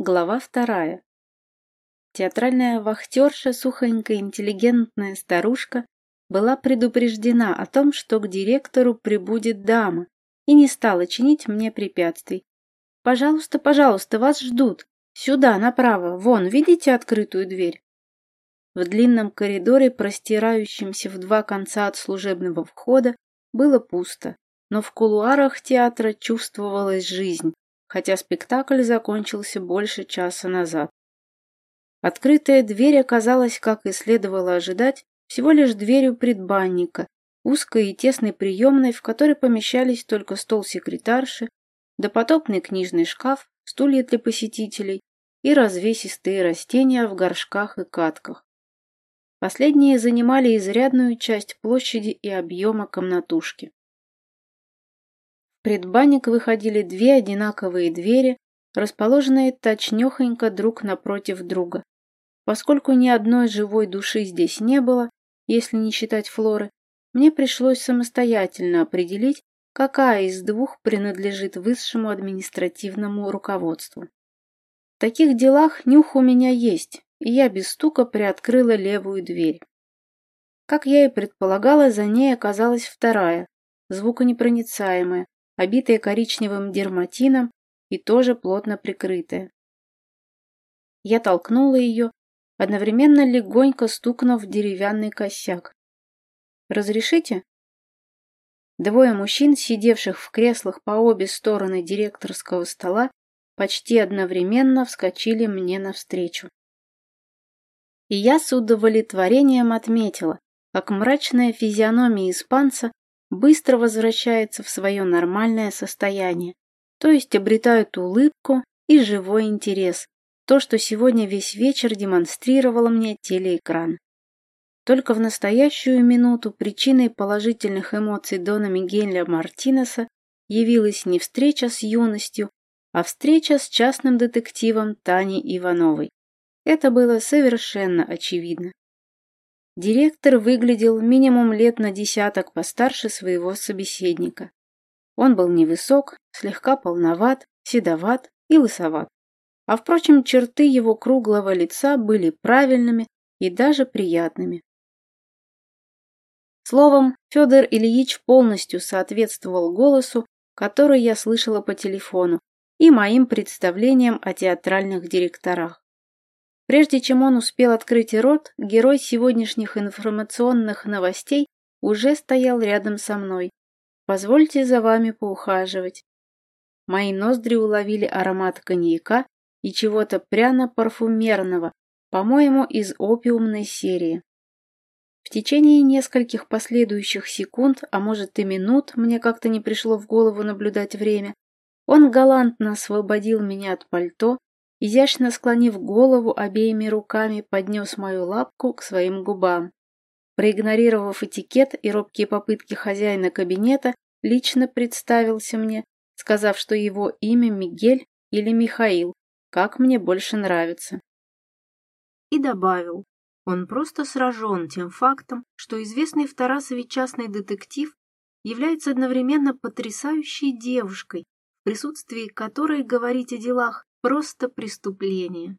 Глава вторая. Театральная вахтерша, сухонькая интеллигентная старушка, была предупреждена о том, что к директору прибудет дама, и не стала чинить мне препятствий. «Пожалуйста, пожалуйста, вас ждут. Сюда, направо, вон, видите открытую дверь?» В длинном коридоре, простирающемся в два конца от служебного входа, было пусто, но в кулуарах театра чувствовалась жизнь хотя спектакль закончился больше часа назад. Открытая дверь оказалась, как и следовало ожидать, всего лишь дверью предбанника, узкой и тесной приемной, в которой помещались только стол секретарши, допотопный книжный шкаф, стулья для посетителей и развесистые растения в горшках и катках. Последние занимали изрядную часть площади и объема комнатушки предбанник выходили две одинаковые двери, расположенные точнёхонько друг напротив друга. Поскольку ни одной живой души здесь не было, если не считать Флоры, мне пришлось самостоятельно определить, какая из двух принадлежит высшему административному руководству. В таких делах нюх у меня есть, и я без стука приоткрыла левую дверь. Как я и предполагала, за ней оказалась вторая, звуконепроницаемая, обитая коричневым дерматином и тоже плотно прикрытая. Я толкнула ее, одновременно легонько стукнув деревянный косяк. «Разрешите?» Двое мужчин, сидевших в креслах по обе стороны директорского стола, почти одновременно вскочили мне навстречу. И я с удовлетворением отметила, как мрачная физиономия испанца быстро возвращается в свое нормальное состояние, то есть обретает улыбку и живой интерес, то, что сегодня весь вечер демонстрировало мне телеэкран. Только в настоящую минуту причиной положительных эмоций Дона Мигеля Мартинеса явилась не встреча с юностью, а встреча с частным детективом Таней Ивановой. Это было совершенно очевидно. Директор выглядел минимум лет на десяток постарше своего собеседника. Он был невысок, слегка полноват, седоват и лысоват. А впрочем, черты его круглого лица были правильными и даже приятными. Словом, Федор Ильич полностью соответствовал голосу, который я слышала по телефону, и моим представлениям о театральных директорах. Прежде чем он успел открыть рот, герой сегодняшних информационных новостей уже стоял рядом со мной. Позвольте за вами поухаживать. Мои ноздри уловили аромат коньяка и чего-то пряно-парфюмерного, по-моему, из опиумной серии. В течение нескольких последующих секунд, а может и минут, мне как-то не пришло в голову наблюдать время, он галантно освободил меня от пальто, изящно склонив голову обеими руками, поднес мою лапку к своим губам. Проигнорировав этикет и робкие попытки хозяина кабинета, лично представился мне, сказав, что его имя Мигель или Михаил, как мне больше нравится. И добавил, он просто сражен тем фактом, что известный в Тарасове частный детектив является одновременно потрясающей девушкой, в присутствии которой говорить о делах просто преступление.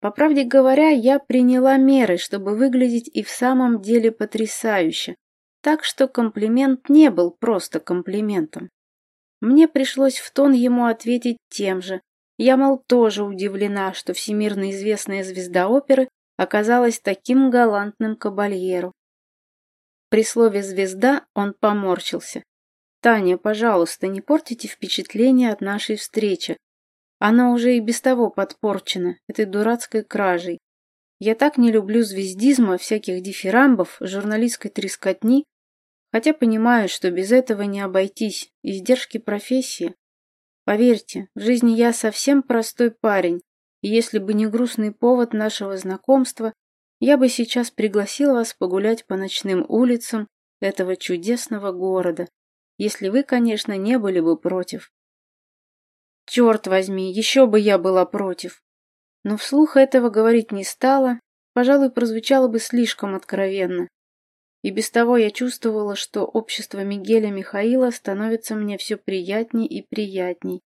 По правде говоря, я приняла меры, чтобы выглядеть и в самом деле потрясающе, так что комплимент не был просто комплиментом. Мне пришлось в тон ему ответить тем же. Я, мол, тоже удивлена, что всемирно известная звезда оперы оказалась таким галантным кабальеру. При слове «звезда» он поморщился. «Таня, пожалуйста, не портите впечатление от нашей встречи. Она уже и без того подпорчена этой дурацкой кражей. Я так не люблю звездизма, всяких дифирамбов, журналистской трескотни, хотя понимаю, что без этого не обойтись, издержки профессии. Поверьте, в жизни я совсем простой парень, и если бы не грустный повод нашего знакомства, я бы сейчас пригласил вас погулять по ночным улицам этого чудесного города, если вы, конечно, не были бы против. Черт возьми, еще бы я была против. Но вслух этого говорить не стала, пожалуй, прозвучало бы слишком откровенно. И без того я чувствовала, что общество Мигеля Михаила становится мне все приятней и приятней.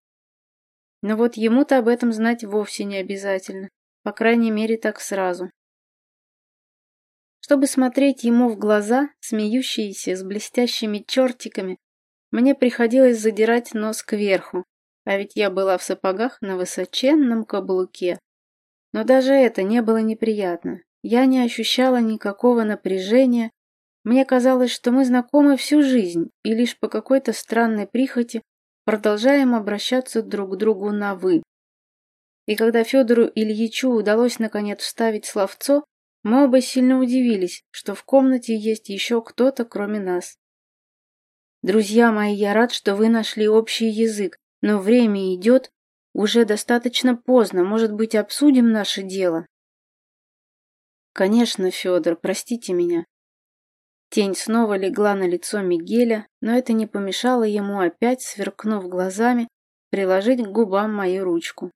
Но вот ему-то об этом знать вовсе не обязательно. По крайней мере, так сразу. Чтобы смотреть ему в глаза, смеющиеся с блестящими чертиками, мне приходилось задирать нос кверху, а ведь я была в сапогах на высоченном каблуке. Но даже это не было неприятно. Я не ощущала никакого напряжения. Мне казалось, что мы знакомы всю жизнь, и лишь по какой-то странной прихоти продолжаем обращаться друг к другу на «вы». И когда Федору Ильичу удалось наконец вставить словцо, мы оба сильно удивились, что в комнате есть еще кто-то, кроме нас. Друзья мои, я рад, что вы нашли общий язык, но время идет, уже достаточно поздно, может быть, обсудим наше дело? Конечно, Федор, простите меня. Тень снова легла на лицо Мигеля, но это не помешало ему опять, сверкнув глазами, приложить к губам мою ручку.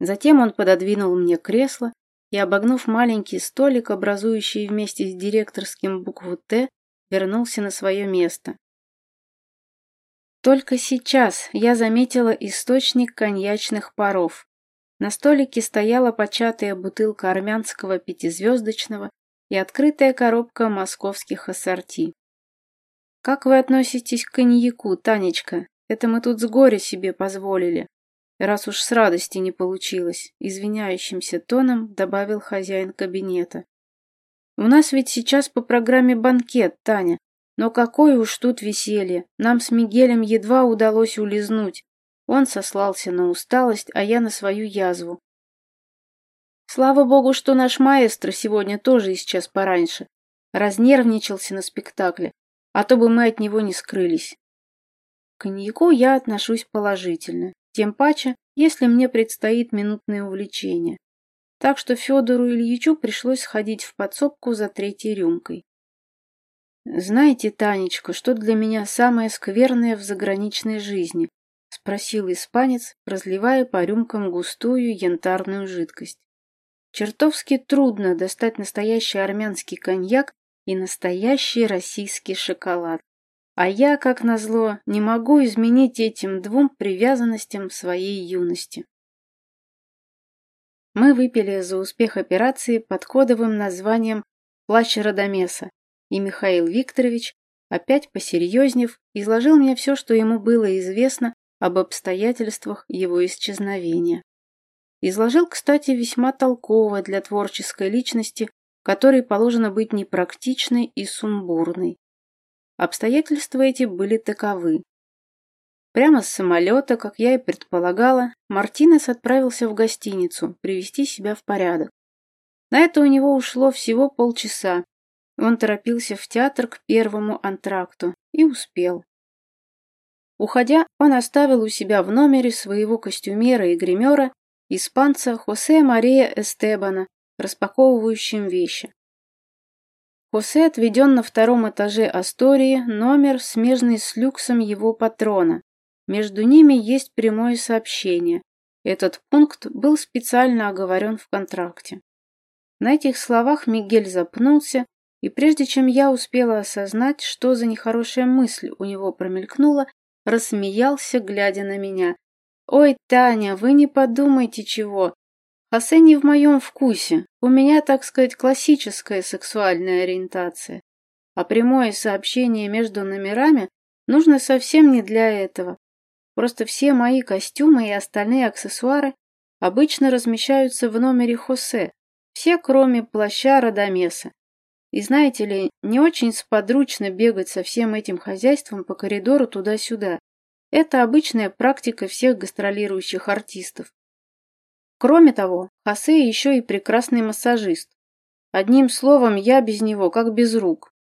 Затем он пододвинул мне кресло и, обогнув маленький столик, образующий вместе с директорским букву «Т», вернулся на свое место. Только сейчас я заметила источник коньячных паров. На столике стояла початая бутылка армянского пятизвездочного и открытая коробка московских ассорти. «Как вы относитесь к коньяку, Танечка? Это мы тут с горя себе позволили. Раз уж с радости не получилось», — извиняющимся тоном добавил хозяин кабинета. «У нас ведь сейчас по программе банкет, Таня. Но какое уж тут веселье. Нам с Мигелем едва удалось улизнуть. Он сослался на усталость, а я на свою язву. Слава богу, что наш маэстро сегодня тоже исчез пораньше. Разнервничался на спектакле, а то бы мы от него не скрылись. К коньяку я отношусь положительно, тем паче, если мне предстоит минутное увлечение. Так что Федору Ильичу пришлось сходить в подсобку за третьей рюмкой. «Знаете, Танечка, что для меня самое скверное в заграничной жизни?» — спросил испанец, разливая по рюмкам густую янтарную жидкость. Чертовски трудно достать настоящий армянский коньяк и настоящий российский шоколад. А я, как назло, не могу изменить этим двум привязанностям своей юности. Мы выпили за успех операции под кодовым названием «Плащ Радамеса», и Михаил Викторович, опять посерьезнев, изложил мне все, что ему было известно об обстоятельствах его исчезновения. Изложил, кстати, весьма толково для творческой личности, которой положено быть непрактичной и сумбурной. Обстоятельства эти были таковы. Прямо с самолета, как я и предполагала, Мартинес отправился в гостиницу привести себя в порядок. На это у него ушло всего полчаса. Он торопился в театр к первому антракту и успел. Уходя, он оставил у себя в номере своего костюмера и гримера испанца Хосе Мария Эстебана, распаковывающим вещи. Хосе отведен на втором этаже Астории номер, смежный с люксом его патрона. Между ними есть прямое сообщение. Этот пункт был специально оговорен в контракте. На этих словах Мигель запнулся, и прежде чем я успела осознать, что за нехорошая мысль у него промелькнула, рассмеялся, глядя на меня. «Ой, Таня, вы не подумайте чего. Хосе не в моем вкусе. У меня, так сказать, классическая сексуальная ориентация. А прямое сообщение между номерами нужно совсем не для этого. Просто все мои костюмы и остальные аксессуары обычно размещаются в номере Хосе, все кроме плаща Радамеса. И знаете ли, не очень сподручно бегать со всем этим хозяйством по коридору туда-сюда. Это обычная практика всех гастролирующих артистов. Кроме того, Хосе еще и прекрасный массажист. Одним словом, я без него как без рук.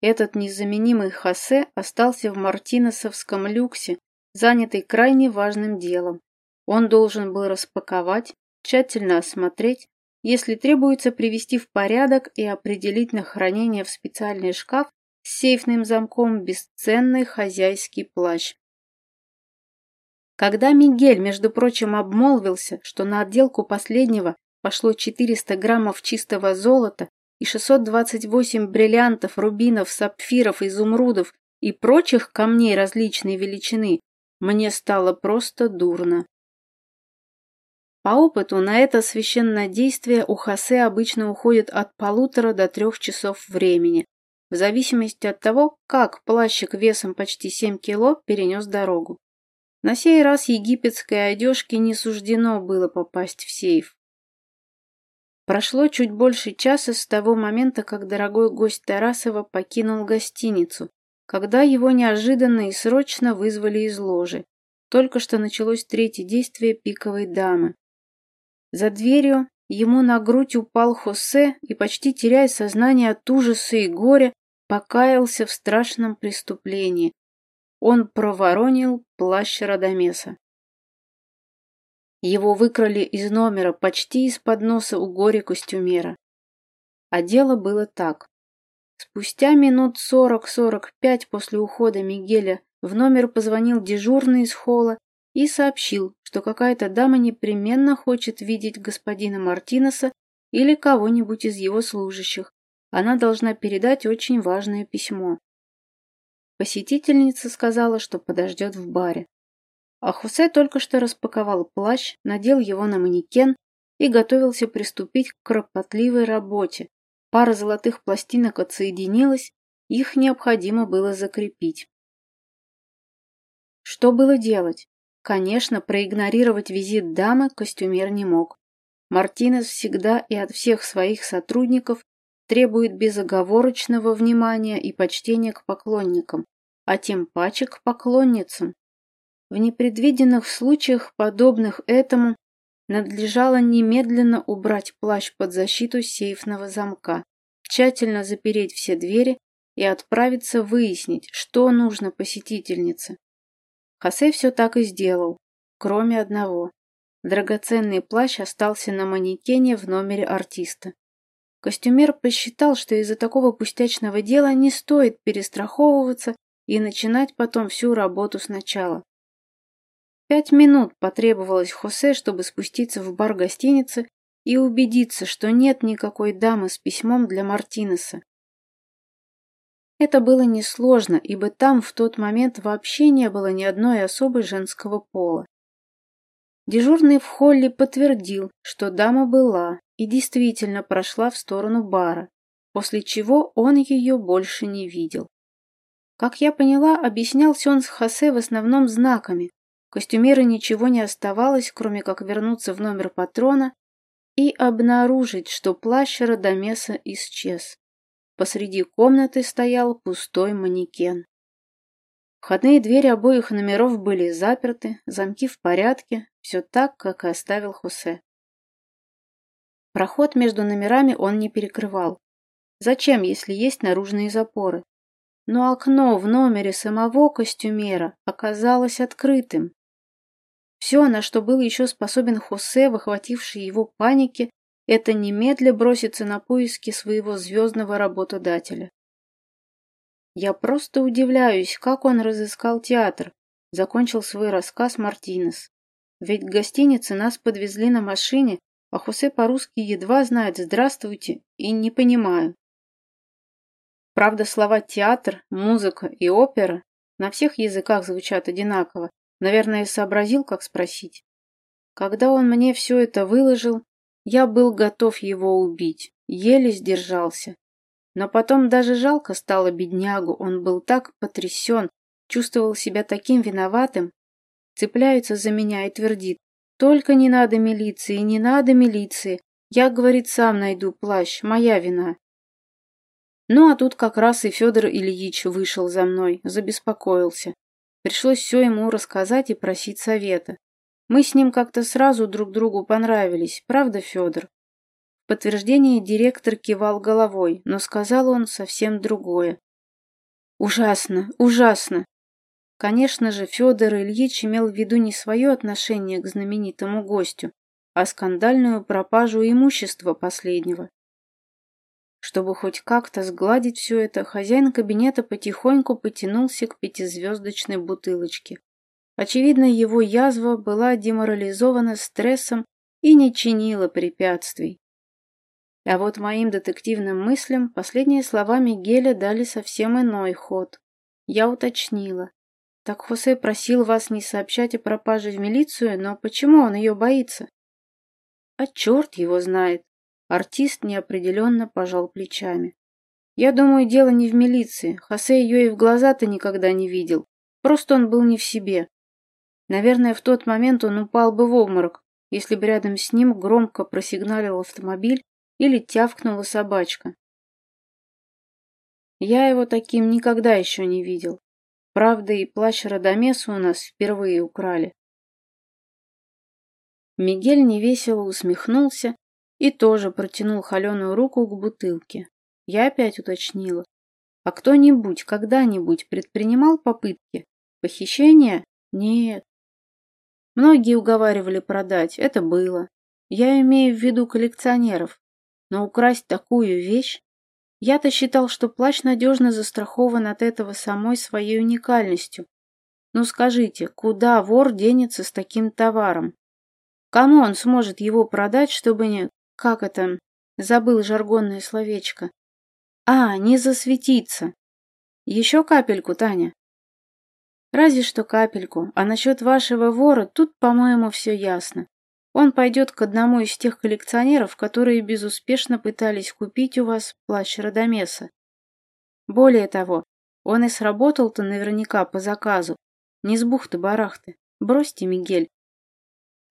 Этот незаменимый Хосе остался в мартинесовском люксе, занятый крайне важным делом. Он должен был распаковать, тщательно осмотреть, если требуется привести в порядок и определить на хранение в специальный шкаф с сейфным замком бесценный хозяйский плащ. Когда Мигель, между прочим, обмолвился, что на отделку последнего пошло 400 граммов чистого золота и 628 бриллиантов, рубинов, сапфиров, изумрудов и прочих камней различной величины, Мне стало просто дурно. По опыту на это священное действие у Хосе обычно уходит от полутора до трех часов времени, в зависимости от того, как плащик весом почти 7 кило перенес дорогу. На сей раз египетской одежке не суждено было попасть в сейф. Прошло чуть больше часа с того момента, как дорогой гость Тарасова покинул гостиницу, когда его неожиданно и срочно вызвали из ложи. Только что началось третье действие пиковой дамы. За дверью ему на грудь упал Хосе и, почти теряя сознание от ужаса и горя, покаялся в страшном преступлении. Он проворонил плащ Радамеса. Его выкрали из номера почти из-под носа у горе-костюмера. А дело было так. Спустя минут сорок-сорок пять после ухода Мигеля в номер позвонил дежурный из холла и сообщил, что какая-то дама непременно хочет видеть господина Мартинеса или кого-нибудь из его служащих. Она должна передать очень важное письмо. Посетительница сказала, что подождет в баре. А Хосе только что распаковал плащ, надел его на манекен и готовился приступить к кропотливой работе. Пара золотых пластинок отсоединилась, их необходимо было закрепить. Что было делать? Конечно, проигнорировать визит дамы костюмер не мог. Мартинес всегда и от всех своих сотрудников требует безоговорочного внимания и почтения к поклонникам, а тем паче к поклонницам. В непредвиденных случаях, подобных этому, надлежало немедленно убрать плащ под защиту сейфного замка, тщательно запереть все двери и отправиться выяснить, что нужно посетительнице. Хосе все так и сделал, кроме одного. Драгоценный плащ остался на манекене в номере артиста. Костюмер посчитал, что из-за такого пустячного дела не стоит перестраховываться и начинать потом всю работу сначала. Пять минут потребовалось Хосе, чтобы спуститься в бар гостиницы и убедиться, что нет никакой дамы с письмом для Мартинеса. Это было несложно, ибо там в тот момент вообще не было ни одной особы женского пола. Дежурный в холле подтвердил, что дама была и действительно прошла в сторону бара, после чего он ее больше не видел. Как я поняла, объяснялся он с Хосе в основном знаками, Костюмеру ничего не оставалось, кроме как вернуться в номер патрона и обнаружить, что плащ Радамеса исчез. Посреди комнаты стоял пустой манекен. Входные двери обоих номеров были заперты, замки в порядке, все так, как и оставил Хосе. Проход между номерами он не перекрывал. Зачем, если есть наружные запоры? Но окно в номере самого костюмера оказалось открытым. Все, на что был еще способен Хосе, выхвативший его паники, это немедля броситься на поиски своего звездного работодателя. Я просто удивляюсь, как он разыскал театр, закончил свой рассказ Мартинес. Ведь к гостинице нас подвезли на машине, а Хосе по-русски едва знает «здравствуйте» и «не понимаю». Правда, слова «театр», «музыка» и «опера» на всех языках звучат одинаково, Наверное, сообразил, как спросить. Когда он мне все это выложил, я был готов его убить, еле сдержался. Но потом даже жалко стало беднягу, он был так потрясен, чувствовал себя таким виноватым, цепляется за меня и твердит, только не надо милиции, не надо милиции, я, говорит, сам найду плащ, моя вина. Ну а тут как раз и Федор Ильич вышел за мной, забеспокоился. Пришлось все ему рассказать и просить совета. Мы с ним как-то сразу друг другу понравились, правда, Федор? В подтверждение директор кивал головой, но сказал он совсем другое. Ужасно, ужасно. Конечно же, Федор Ильич имел в виду не свое отношение к знаменитому гостю, а скандальную пропажу имущества последнего. Чтобы хоть как-то сгладить все это, хозяин кабинета потихоньку потянулся к пятизвездочной бутылочке. Очевидно, его язва была деморализована стрессом и не чинила препятствий. А вот моим детективным мыслям последние слова Мигеля дали совсем иной ход. Я уточнила. Так Хосе просил вас не сообщать о пропаже в милицию, но почему он ее боится? А черт его знает. Артист неопределенно пожал плечами. Я думаю, дело не в милиции. Хосе ее и в глаза-то никогда не видел. Просто он был не в себе. Наверное, в тот момент он упал бы в обморок, если бы рядом с ним громко просигналил автомобиль или тявкнула собачка. Я его таким никогда еще не видел. Правда, и плащ Радамеса у нас впервые украли. Мигель невесело усмехнулся и тоже протянул холеную руку к бутылке. Я опять уточнила. А кто-нибудь когда-нибудь предпринимал попытки? Похищения? Нет. Многие уговаривали продать, это было. Я имею в виду коллекционеров. Но украсть такую вещь? Я-то считал, что плащ надежно застрахован от этого самой своей уникальностью. Ну скажите, куда вор денется с таким товаром? Кому он сможет его продать, чтобы не... Как это? Забыл жаргонное словечко. А, не засветиться. Еще капельку, Таня. Разве что капельку. А насчет вашего вора тут, по-моему, все ясно. Он пойдет к одному из тех коллекционеров, которые безуспешно пытались купить у вас плащ Радамеса. Более того, он и сработал-то наверняка по заказу. Не с бухты-барахты. Бросьте, Мигель.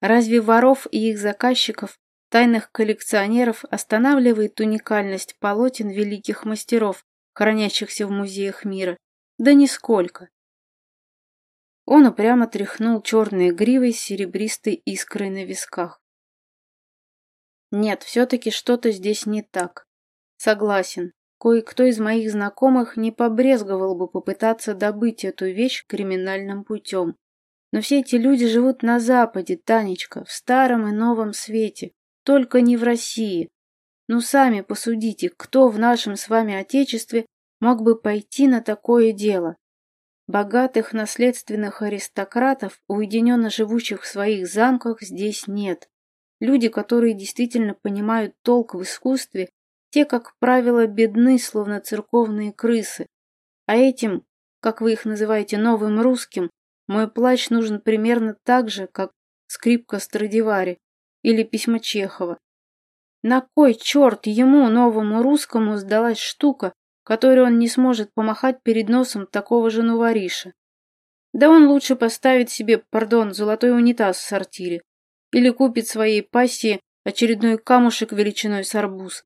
Разве воров и их заказчиков, тайных коллекционеров, останавливает уникальность полотен великих мастеров, хранящихся в музеях мира? Да нисколько. Он упрямо тряхнул черной гривой с серебристой искрой на висках. Нет, все-таки что-то здесь не так. Согласен, кое-кто из моих знакомых не побрезговал бы попытаться добыть эту вещь криминальным путем. Но все эти люди живут на Западе, Танечка, в старом и новом свете, только не в России. Ну сами посудите, кто в нашем с вами Отечестве мог бы пойти на такое дело? Богатых наследственных аристократов, уединенно живущих в своих замках, здесь нет. Люди, которые действительно понимают толк в искусстве, те, как правило, бедны, словно церковные крысы. А этим, как вы их называете, новым русским, мой плащ нужен примерно так же, как скрипка Страдивари или письма Чехова. На кой черт ему, новому русскому, сдалась штука, которой он не сможет помахать перед носом такого же новориша. Да он лучше поставит себе, пардон, золотой унитаз в сортире или купит своей пассии очередной камушек величиной с арбуз.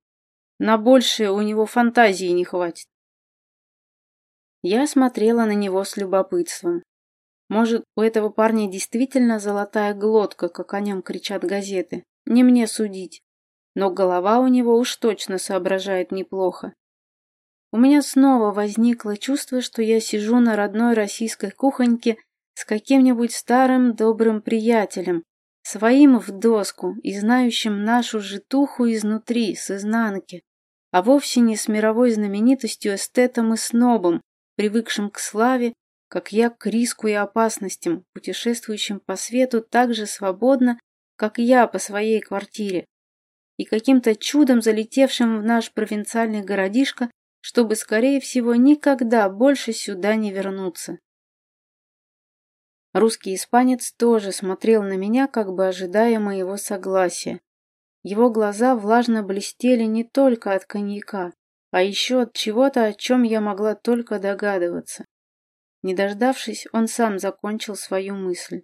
На большее у него фантазии не хватит. Я смотрела на него с любопытством. Может, у этого парня действительно золотая глотка, как о нем кричат газеты. Не мне судить. Но голова у него уж точно соображает неплохо. У меня снова возникло чувство, что я сижу на родной российской кухоньке с каким-нибудь старым добрым приятелем, своим в доску и знающим нашу житуху изнутри, с изнанки, а вовсе не с мировой знаменитостью эстетом и снобом, привыкшим к славе, как я к риску и опасностям, путешествующим по свету так же свободно, как я по своей квартире, и каким-то чудом залетевшим в наш провинциальный городишко чтобы, скорее всего, никогда больше сюда не вернуться. Русский испанец тоже смотрел на меня, как бы ожидая моего согласия. Его глаза влажно блестели не только от коньяка, а еще от чего-то, о чем я могла только догадываться. Не дождавшись, он сам закончил свою мысль.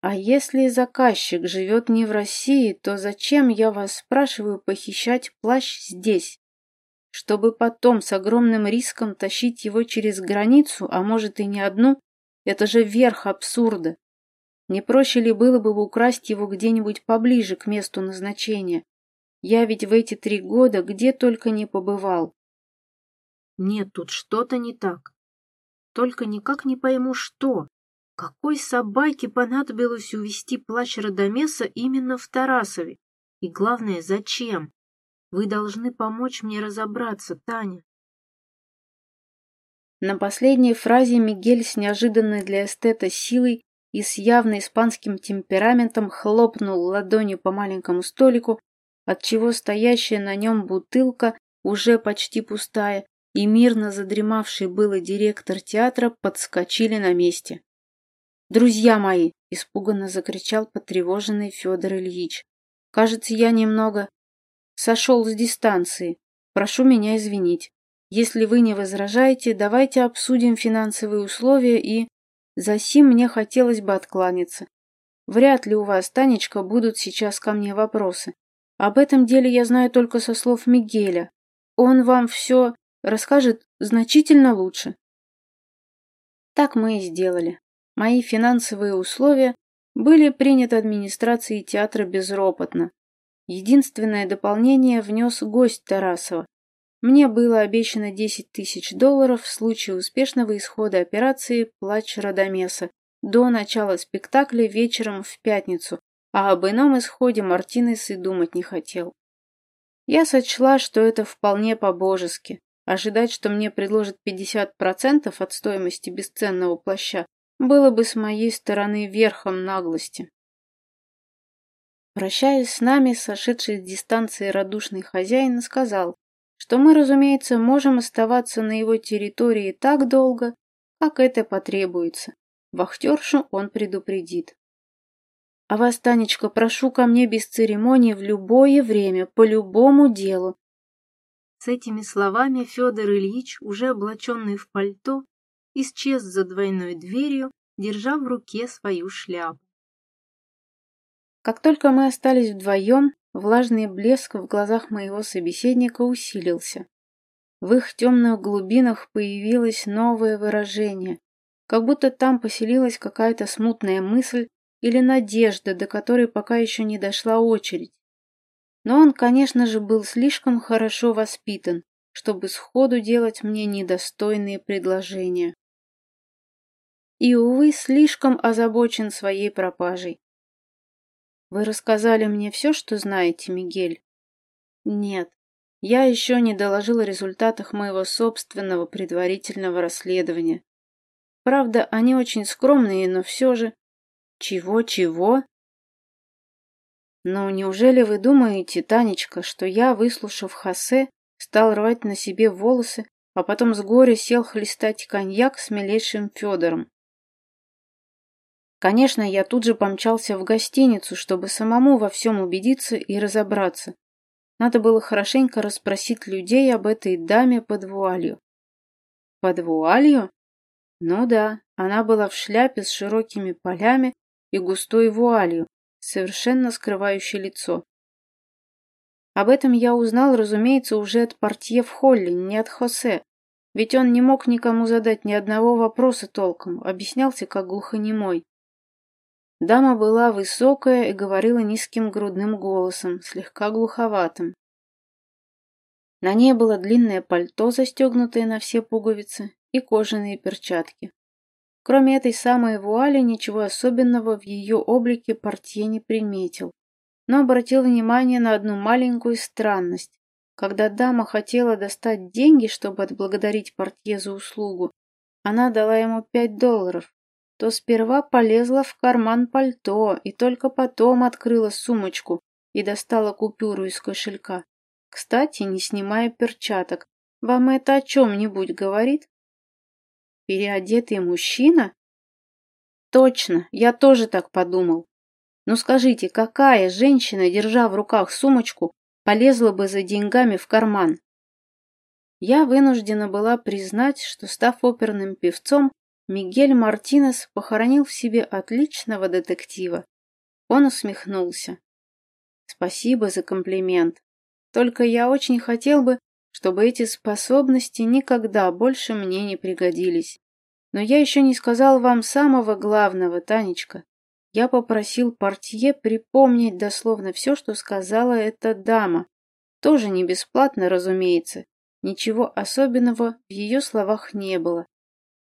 А если заказчик живет не в России, то зачем, я вас спрашиваю, похищать плащ здесь? Чтобы потом с огромным риском тащить его через границу, а может и не одну, это же верх абсурда. Не проще ли было бы украсть его где-нибудь поближе к месту назначения? Я ведь в эти три года где только не побывал. Нет, тут что-то не так. Только никак не пойму, что. Какой собаке понадобилось увести плащ Радомеса именно в Тарасове? И главное, зачем? Вы должны помочь мне разобраться, Таня. На последней фразе Мигель с неожиданной для эстета силой и с явно испанским темпераментом хлопнул ладонью по маленькому столику, отчего стоящая на нем бутылка, уже почти пустая, и мирно задремавший было директор театра подскочили на месте. «Друзья мои!» – испуганно закричал потревоженный Федор Ильич. «Кажется, я немного сошел с дистанции. Прошу меня извинить. Если вы не возражаете, давайте обсудим финансовые условия и... За сим мне хотелось бы откланяться. Вряд ли у вас, Танечка, будут сейчас ко мне вопросы. Об этом деле я знаю только со слов Мигеля. Он вам все расскажет значительно лучше. Так мы и сделали. Мои финансовые условия были приняты администрацией театра безропотно. Единственное дополнение внес гость Тарасова. Мне было обещано 10 тысяч долларов в случае успешного исхода операции «Плач Радамеса» до начала спектакля вечером в пятницу, а об ином исходе Мартинес и думать не хотел. Я сочла, что это вполне по-божески. Ожидать, что мне предложат 50% от стоимости бесценного плаща, было бы с моей стороны верхом наглости. Прощаясь с нами, сошедший с дистанции радушный хозяин сказал, что мы, разумеется, можем оставаться на его территории так долго, как это потребуется. Вахтершу он предупредит. А вас, Танечка, прошу ко мне без церемонии в любое время, по любому делу. С этими словами Федор Ильич, уже облаченный в пальто, исчез за двойной дверью, держа в руке свою шляпу. Как только мы остались вдвоем, влажный блеск в глазах моего собеседника усилился. В их темных глубинах появилось новое выражение, как будто там поселилась какая-то смутная мысль или надежда, до которой пока еще не дошла очередь. Но он, конечно же, был слишком хорошо воспитан, чтобы сходу делать мне недостойные предложения. И, увы, слишком озабочен своей пропажей. Вы рассказали мне все, что знаете, Мигель? Нет, я еще не доложил о результатах моего собственного предварительного расследования. Правда, они очень скромные, но все же... Чего-чего? Ну, неужели вы думаете, Танечка, что я, выслушав Хосе, стал рвать на себе волосы, а потом с горя сел хлестать коньяк с милейшим Федором? Конечно, я тут же помчался в гостиницу, чтобы самому во всем убедиться и разобраться. Надо было хорошенько расспросить людей об этой даме под вуалью. Под вуалью? Ну да, она была в шляпе с широкими полями и густой вуалью, совершенно скрывающей лицо. Об этом я узнал, разумеется, уже от портье в холле, не от Хосе, ведь он не мог никому задать ни одного вопроса толком, объяснялся как глухонемой. Дама была высокая и говорила низким грудным голосом, слегка глуховатым. На ней было длинное пальто, застегнутое на все пуговицы, и кожаные перчатки. Кроме этой самой вуали, ничего особенного в ее облике портье не приметил, но обратил внимание на одну маленькую странность. Когда дама хотела достать деньги, чтобы отблагодарить портье за услугу, она дала ему пять долларов, то сперва полезла в карман пальто и только потом открыла сумочку и достала купюру из кошелька. Кстати, не снимая перчаток, вам это о чем-нибудь говорит? Переодетый мужчина? Точно, я тоже так подумал. Но скажите, какая женщина, держа в руках сумочку, полезла бы за деньгами в карман? Я вынуждена была признать, что, став оперным певцом, Мигель Мартинес похоронил в себе отличного детектива. Он усмехнулся. Спасибо за комплимент. Только я очень хотел бы, чтобы эти способности никогда больше мне не пригодились. Но я еще не сказал вам самого главного, Танечка. Я попросил портье припомнить дословно все, что сказала эта дама. Тоже не бесплатно, разумеется. Ничего особенного в ее словах не было,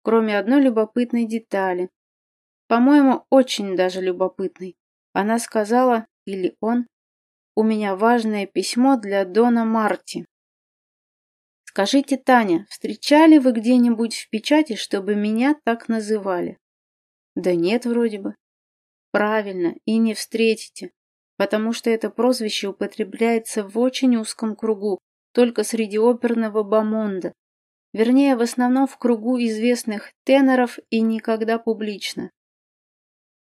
кроме одной любопытной детали. По-моему, очень даже любопытной. Она сказала, или он, «У меня важное письмо для Дона Марти». Скажите, Таня, встречали вы где-нибудь в печати, чтобы меня так называли? Да нет, вроде бы. Правильно, и не встретите, потому что это прозвище употребляется в очень узком кругу, только среди оперного бомонда. Вернее, в основном в кругу известных теноров и никогда публично.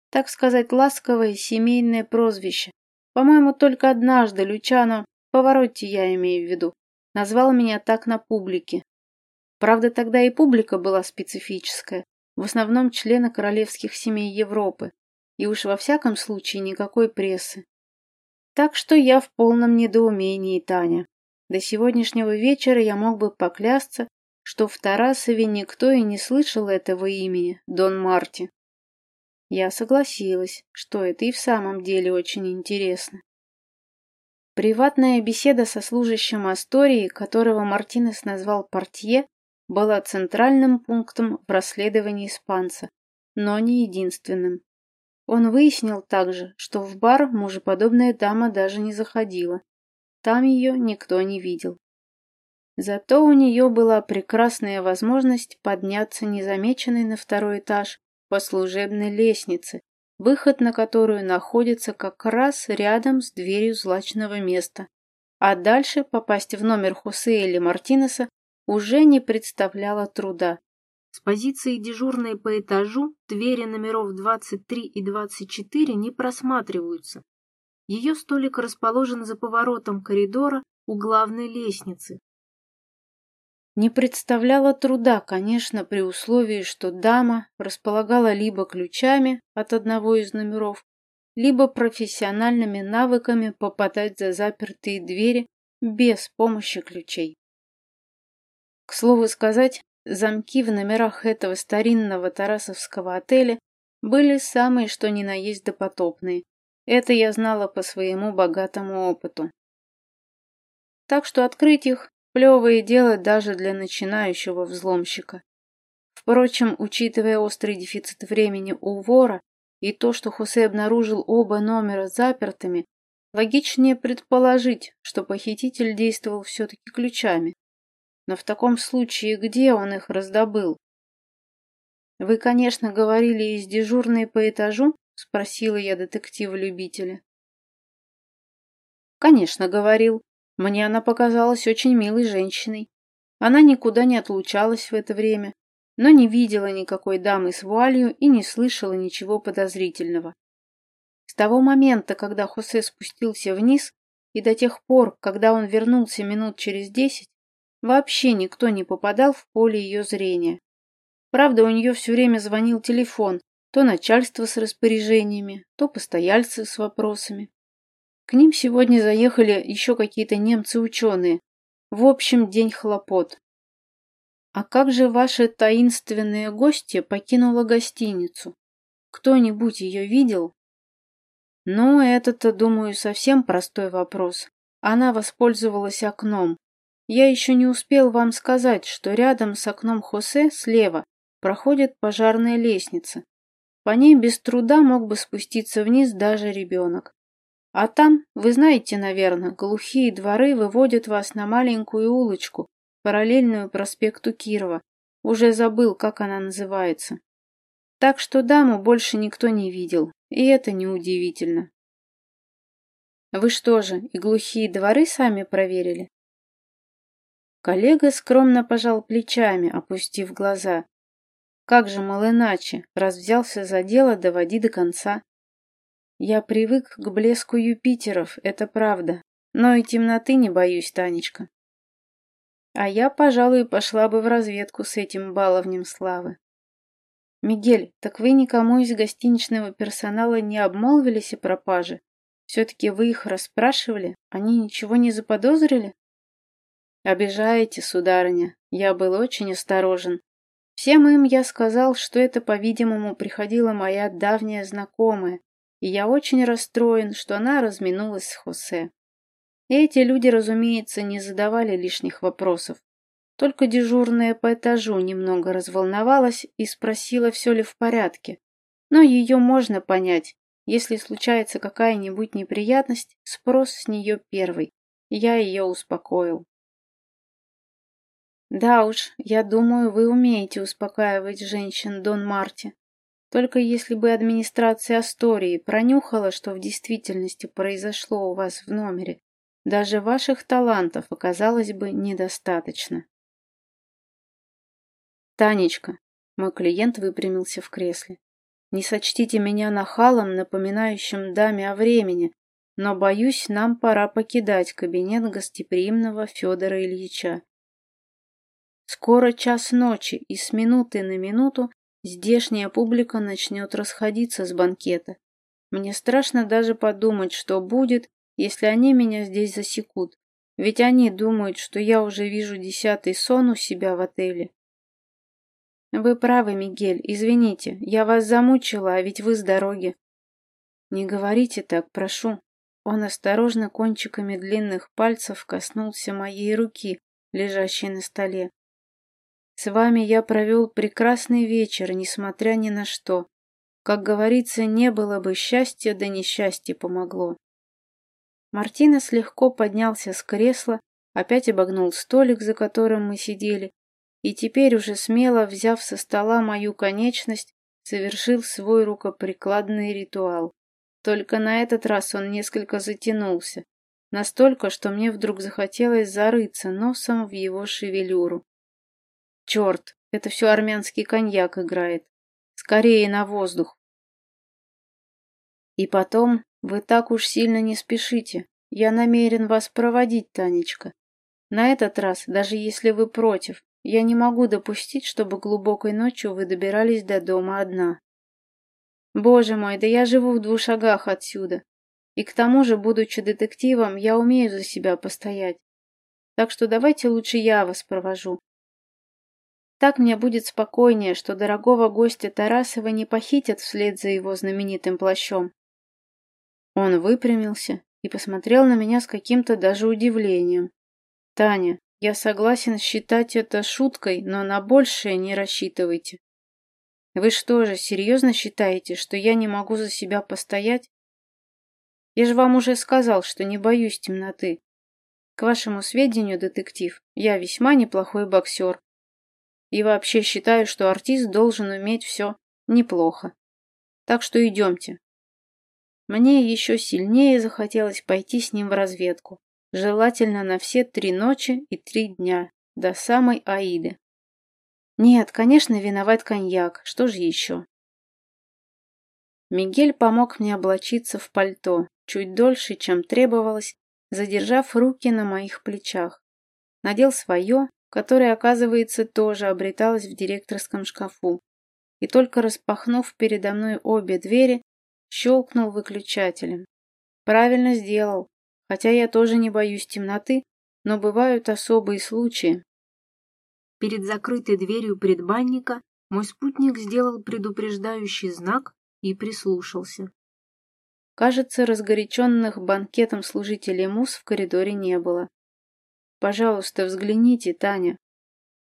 Так сказать, ласковое семейное прозвище. По-моему, только однажды Лючано, Поворотти я имею в виду, назвал меня так на публике. Правда, тогда и публика была специфическая, в основном члены королевских семей Европы, и уж во всяком случае никакой прессы. Так что я в полном недоумении, Таня. До сегодняшнего вечера я мог бы поклясться, что в Тарасове никто и не слышал этого имени, Дон Марти. Я согласилась, что это и в самом деле очень интересно. Приватная беседа со служащим Астории, которого Мартинес назвал портье, была центральным пунктом в расследовании испанца, но не единственным. Он выяснил также, что в бар мужеподобная дама даже не заходила. Там ее никто не видел. Зато у нее была прекрасная возможность подняться незамеченной на второй этаж по служебной лестнице, выход на которую находится как раз рядом с дверью злачного места. А дальше попасть в номер Хосе или Мартинеса уже не представляло труда. С позиции дежурной по этажу двери номеров 23 и 24 не просматриваются. Ее столик расположен за поворотом коридора у главной лестницы. Не представляло труда, конечно, при условии, что дама располагала либо ключами от одного из номеров, либо профессиональными навыками попадать за запертые двери без помощи ключей. К слову сказать, замки в номерах этого старинного тарасовского отеля были самые что ни на есть допотопные. Это я знала по своему богатому опыту. Так что открыть их – плевое дело даже для начинающего взломщика. Впрочем, учитывая острый дефицит времени у вора и то, что Хосе обнаружил оба номера запертыми, логичнее предположить, что похититель действовал все-таки ключами. Но в таком случае где он их раздобыл? Вы, конечно, говорили из дежурной по этажу? Спросила я детектива-любителя. Конечно, говорил. Мне она показалась очень милой женщиной. Она никуда не отлучалась в это время, но не видела никакой дамы с вуалью и не слышала ничего подозрительного. С того момента, когда Хосе спустился вниз, и до тех пор, когда он вернулся минут через десять, Вообще никто не попадал в поле ее зрения. Правда, у нее все время звонил телефон, то начальство с распоряжениями, то постояльцы с вопросами. К ним сегодня заехали еще какие-то немцы-ученые. В общем, день хлопот. А как же ваша таинственная гостья покинула гостиницу? Кто-нибудь ее видел? Ну, это-то, думаю, совсем простой вопрос. Она воспользовалась окном, я еще не успел вам сказать, что рядом с окном Хосе слева проходит пожарная лестница. По ней без труда мог бы спуститься вниз даже ребенок. А там, вы знаете, наверное, глухие дворы выводят вас на маленькую улочку, параллельную проспекту Кирова. Уже забыл, как она называется. Так что даму больше никто не видел, и это неудивительно. Вы что же, и глухие дворы сами проверили? Коллега скромно пожал плечами, опустив глаза. Как же, мол, иначе, раз взялся за дело, доводи до конца. Я привык к блеску Юпитеров, это правда, но и темноты не боюсь, Танечка. А я, пожалуй, пошла бы в разведку с этим баловнем славы. Мигель, так вы никому из гостиничного персонала не обмолвились о пропаже? Все-таки вы их расспрашивали? Они ничего не заподозрили? Обижаете, сударыня, я был очень осторожен. Всем им я сказал, что это, по-видимому, приходила моя давняя знакомая, и я очень расстроен, что она разминулась с Хосе. Эти люди, разумеется, не задавали лишних вопросов. Только дежурная по этажу немного разволновалась и спросила, все ли в порядке. Но ее можно понять. Если случается какая-нибудь неприятность, спрос с нее первый. Я ее успокоил. Да уж, я думаю, вы умеете успокаивать женщин, Дон Марти. Только если бы администрация Астории пронюхала, что в действительности произошло у вас в номере, даже ваших талантов оказалось бы недостаточно. Танечка, мой клиент выпрямился в кресле. Не сочтите меня нахалом, напоминающим даме о времени, но, боюсь, нам пора покидать кабинет гостеприимного Федора Ильича. Скоро час ночи, и с минуты на минуту здешняя публика начнет расходиться с банкета. Мне страшно даже подумать, что будет, если они меня здесь засекут. Ведь они думают, что я уже вижу десятый сон у себя в отеле. Вы правы, Мигель, извините, я вас замучила, а ведь вы с дороги. Не говорите так, прошу. Он осторожно кончиками длинных пальцев коснулся моей руки, лежащей на столе. С вами я провел прекрасный вечер, несмотря ни на что. Как говорится, не было бы счастья, да несчастье помогло. Мартинес легко поднялся с кресла, опять обогнул столик, за которым мы сидели, и теперь уже смело, взяв со стола мою конечность, совершил свой рукоприкладный ритуал. Только на этот раз он несколько затянулся, настолько, что мне вдруг захотелось зарыться носом в его шевелюру. Черт, это все армянский коньяк играет. Скорее на воздух. И потом, вы так уж сильно не спешите. Я намерен вас проводить, Танечка. На этот раз, даже если вы против, я не могу допустить, чтобы глубокой ночью вы добирались до дома одна. Боже мой, да я живу в двух шагах отсюда. И к тому же, будучи детективом, я умею за себя постоять. Так что давайте лучше я вас провожу. Так мне будет спокойнее, что дорогого гостя Тарасова не похитят вслед за его знаменитым плащом. Он выпрямился и посмотрел на меня с каким-то даже удивлением. «Таня, я согласен считать это шуткой, но на большее не рассчитывайте. Вы что же, серьезно считаете, что я не могу за себя постоять? Я же вам уже сказал, что не боюсь темноты. К вашему сведению, детектив, я весьма неплохой боксер. И вообще считаю, что артист должен уметь все неплохо. Так что идемте. Мне еще сильнее захотелось пойти с ним в разведку желательно на все три ночи и три дня, до самой Аиды. Нет, конечно, виноват коньяк, что же еще? Мигель помог мне облачиться в пальто, чуть дольше, чем требовалось, задержав руки на моих плечах. Надел свое, которое, оказывается, тоже обреталось в директорском шкафу, и только распахнув передо мной обе двери, щелкнул выключателем. Правильно сделал, Хотя я тоже не боюсь темноты, но бывают особые случаи. Перед закрытой дверью предбанника мой спутник сделал предупреждающий знак и прислушался. Кажется, разгоряченных банкетом служителей МУС в коридоре не было. «Пожалуйста, взгляните, Таня».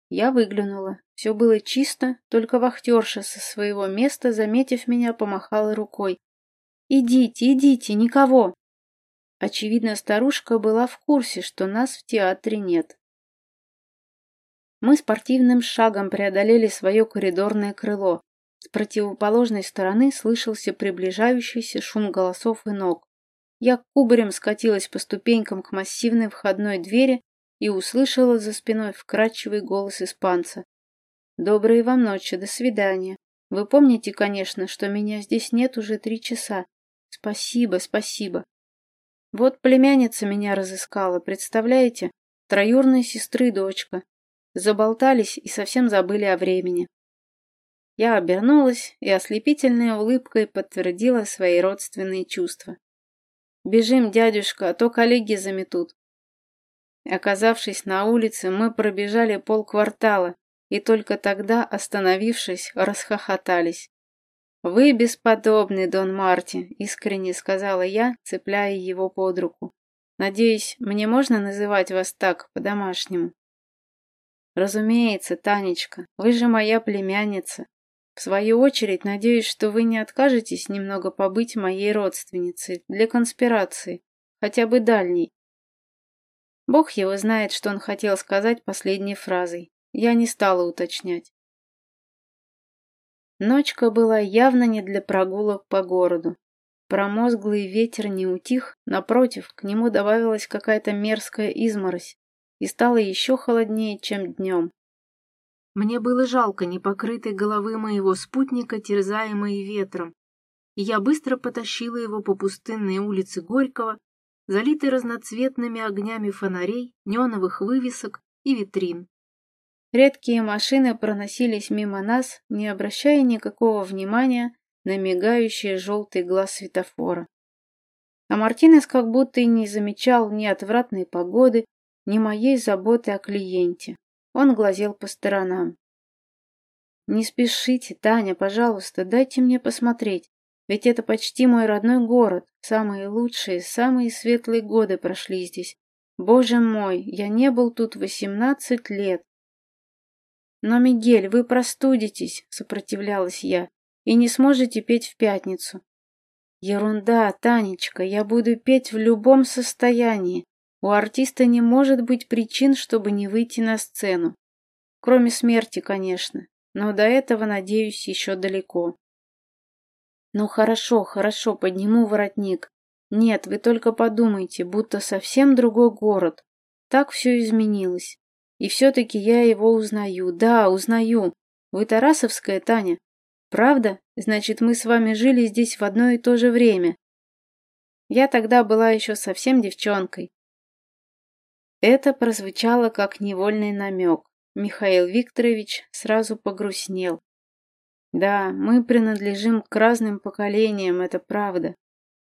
Я выглянула. Все было чисто, только вахтерша со своего места, заметив меня, помахала рукой. «Идите, идите, никого!» Очевидно, старушка была в курсе, что нас в театре нет. Мы спортивным шагом преодолели свое коридорное крыло. С противоположной стороны слышался приближающийся шум голосов и ног. Я кубарем скатилась по ступенькам к массивной входной двери и услышала за спиной вкрадчивый голос испанца. «Доброй вам ночи, до свидания. Вы помните, конечно, что меня здесь нет уже три часа. Спасибо, спасибо. Вот племянница меня разыскала, представляете? Троюрной сестры дочка. Заболтались и совсем забыли о времени. Я обернулась и ослепительной улыбкой подтвердила свои родственные чувства. «Бежим, дядюшка, а то коллеги заметут». Оказавшись на улице, мы пробежали полквартала и только тогда, остановившись, расхохотались. «Вы бесподобный, Дон Марти», — искренне сказала я, цепляя его под руку. «Надеюсь, мне можно называть вас так, по-домашнему?» «Разумеется, Танечка, вы же моя племянница. В свою очередь, надеюсь, что вы не откажетесь немного побыть моей родственницей для конспирации, хотя бы дальней». Бог его знает, что он хотел сказать последней фразой. Я не стала уточнять. Ночка была явно не для прогулок по городу. Промозглый ветер не утих, напротив, к нему добавилась какая-то мерзкая изморозь и стало еще холоднее, чем днем. Мне было жалко непокрытой головы моего спутника, терзаемой ветром, и я быстро потащила его по пустынной улице Горького, залитой разноцветными огнями фонарей, неоновых вывесок и витрин. Редкие машины проносились мимо нас, не обращая никакого внимания на мигающий желтый глаз светофора. А Мартинес как будто и не замечал ни отвратной погоды, ни моей заботы о клиенте. Он глазел по сторонам. «Не спешите, Таня, пожалуйста, дайте мне посмотреть. Ведь это почти мой родной город. Самые лучшие, самые светлые годы прошли здесь. Боже мой, я не был тут восемнадцать лет. Но, Мигель, вы простудитесь, сопротивлялась я, и не сможете петь в пятницу. Ерунда, Танечка, я буду петь в любом состоянии. У артиста не может быть причин, чтобы не выйти на сцену. Кроме смерти, конечно, но до этого, надеюсь, еще далеко. Ну хорошо, хорошо, подниму воротник. Нет, вы только подумайте, будто совсем другой город. Так все изменилось. И все-таки я его узнаю. Да, узнаю. Вы Тарасовская, Таня? Правда? Значит, мы с вами жили здесь в одно и то же время. Я тогда была еще совсем девчонкой. Это прозвучало как невольный намек. Михаил Викторович сразу погрустнел. Да, мы принадлежим к разным поколениям, это правда.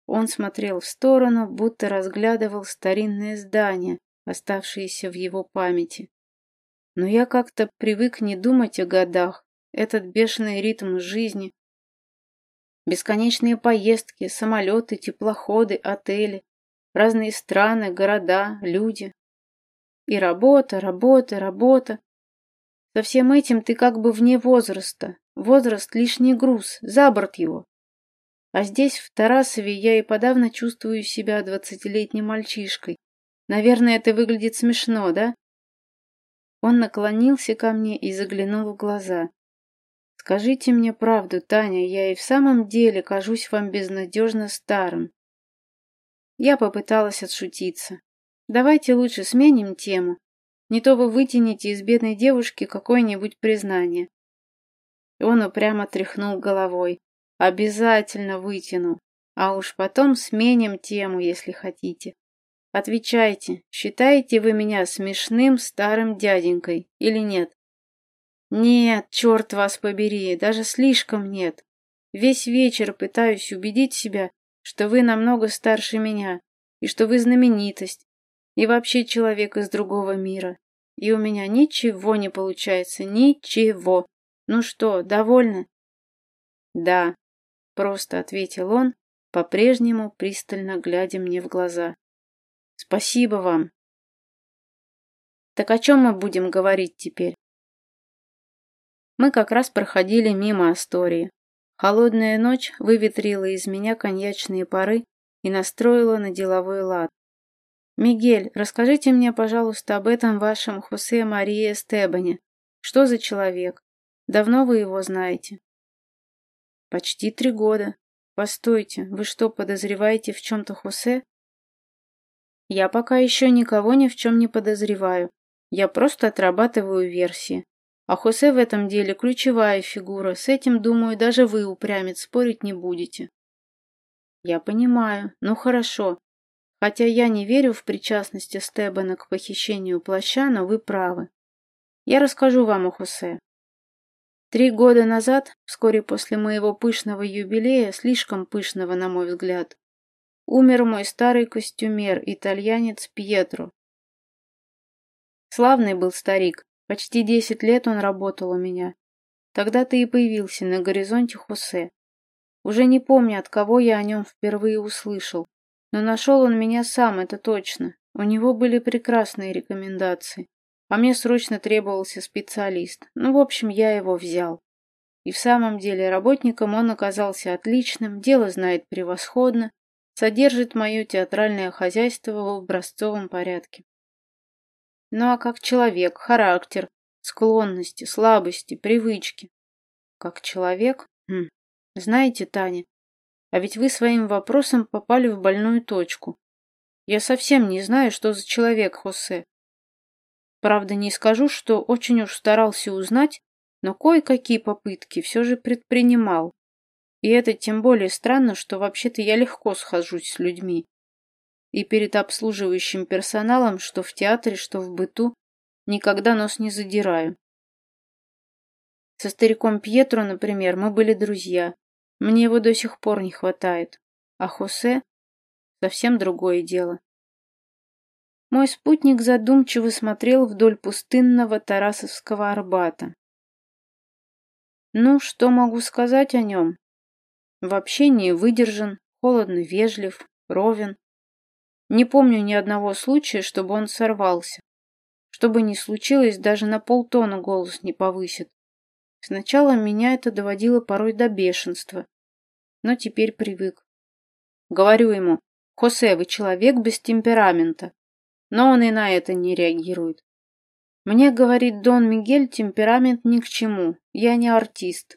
Он смотрел в сторону, будто разглядывал старинные здания, оставшиеся в его памяти. Но я как-то привык не думать о годах, этот бешеный ритм жизни. Бесконечные поездки, самолеты, теплоходы, отели, разные страны, города, люди. И работа, работа, работа. Со всем этим ты как бы вне возраста. Возраст — лишний груз, за борт его. А здесь, в Тарасове, я и подавно чувствую себя двадцатилетним мальчишкой. Наверное, это выглядит смешно, да? Он наклонился ко мне и заглянул в глаза. «Скажите мне правду, Таня, я и в самом деле кажусь вам безнадежно старым». Я попыталась отшутиться. Давайте лучше сменим тему. Не то вы вытянете из бедной девушки какое-нибудь признание. Он упрямо тряхнул головой. Обязательно вытяну. А уж потом сменим тему, если хотите. Отвечайте, считаете вы меня смешным старым дяденькой или нет? Нет, черт вас побери, даже слишком нет. Весь вечер пытаюсь убедить себя, что вы намного старше меня, и что вы знаменитость, и вообще человек из другого мира. И у меня ничего не получается, ничего. Ну что, довольны? Да, просто ответил он, по-прежнему пристально глядя мне в глаза. Спасибо вам. Так о чем мы будем говорить теперь? Мы как раз проходили мимо Астории. Холодная ночь выветрила из меня коньячные пары и настроила на деловой лад. «Мигель, расскажите мне, пожалуйста, об этом вашем Хосе Марии Эстебане. Что за человек? Давно вы его знаете?» «Почти три года. Постойте, вы что, подозреваете в чем-то Хосе?» «Я пока еще никого ни в чем не подозреваю. Я просто отрабатываю версии. А Хосе в этом деле ключевая фигура. С этим, думаю, даже вы, упрямец, спорить не будете». «Я понимаю. Ну хорошо. Хотя я не верю в причастность Стебана к похищению плаща, но вы правы. Я расскажу вам о Хосе. Три года назад, вскоре после моего пышного юбилея, слишком пышного, на мой взгляд, умер мой старый костюмер, итальянец Пьетро. Славный был старик, почти десять лет он работал у меня. Тогда-то и появился на горизонте Хосе. Уже не помню, от кого я о нем впервые услышал. Но нашел он меня сам, это точно. У него были прекрасные рекомендации. А мне срочно требовался специалист. Ну, в общем, я его взял. И в самом деле работником он оказался отличным, дело знает превосходно, содержит мое театральное хозяйство в образцовом порядке. Ну а как человек, характер, склонности, слабости, привычки? Как человек? Хм. Знаете, Таня, а ведь вы своим вопросом попали в больную точку. Я совсем не знаю, что за человек Хосе. Правда, не скажу, что очень уж старался узнать, но кое-какие попытки все же предпринимал. И это тем более странно, что вообще-то я легко схожусь с людьми. И перед обслуживающим персоналом, что в театре, что в быту, никогда нос не задираю. Со стариком Пьетро, например, мы были друзья. Мне его до сих пор не хватает. А Хосе — совсем другое дело. Мой спутник задумчиво смотрел вдоль пустынного Тарасовского Арбата. Ну, что могу сказать о нем? В общении выдержан, холодно вежлив, ровен. Не помню ни одного случая, чтобы он сорвался. Что бы ни случилось, даже на полтона голос не повысит. Сначала меня это доводило порой до бешенства, но теперь привык. Говорю ему, «Хосе, вы человек без темперамента». Но он и на это не реагирует. Мне, говорит Дон Мигель, темперамент ни к чему, я не артист.